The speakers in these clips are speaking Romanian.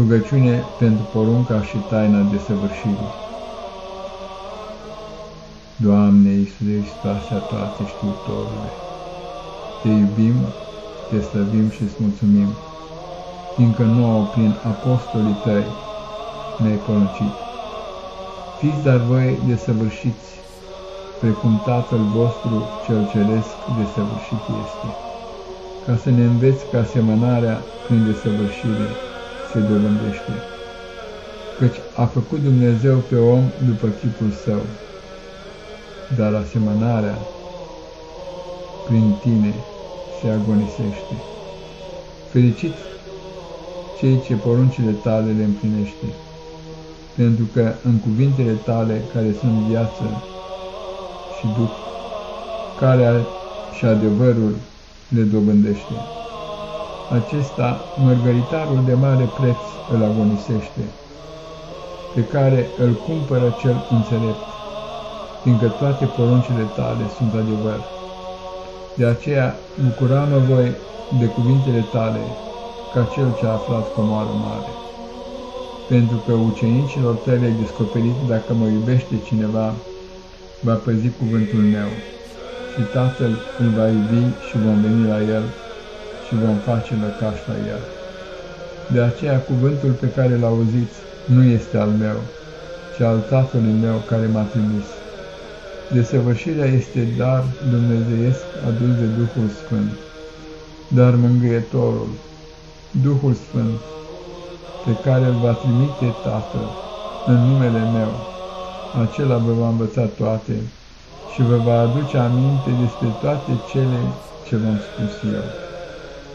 Rugăciune pentru porunca și taina desăvârșirii. Doamne Iisuse Hristoase, toate știutorule, Te iubim, Te slăvim și îți mulțumim, fiindcă nouă prin apostolii Tăi ne-ai poruncit. Fiți dar voi desăvârșiți, precum Tatăl vostru cel ceresc desăvârșit este, ca să ne înveți că asemănarea prin desăvârșire se dobândește, căci a făcut Dumnezeu pe om după chipul său, dar asemănarea prin tine se agonisește. Fericit cei ce poruncile tale le împlinește, pentru că în cuvintele tale care sunt viață și duc, care și adevărul le dobândește acesta mărgăritarul de mare preț îl agonisește, pe care îl cumpără cel înțelept, fiindcă toate poruncile tale sunt adevăr. De aceea bucuram-mă voi de cuvintele tale, ca cel ce a aflat comoară mare. Pentru că ucenicilor tale ai descoperit dacă mă iubește cineva, va păzi cuvântul meu și Tatăl îl va iubi și vom veni la el și vom face lăcaș la el. De aceea cuvântul pe care l auziți nu este al meu, ci al Tatălui meu care m-a trimis. Desăvârșirea este dar dumnezeiesc adus de Duhul Sfânt, dar mângâietorul, Duhul Sfânt, pe care îl va trimite Tatăl în numele meu, acela vă va învăța toate și vă va aduce aminte despre toate cele ce v-am spus eu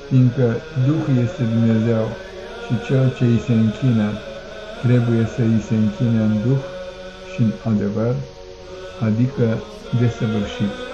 fiindcă Duhul este Dumnezeu și cel ce îi se închină trebuie să îi se închine în Duh și în adevăr, adică desăvârșit.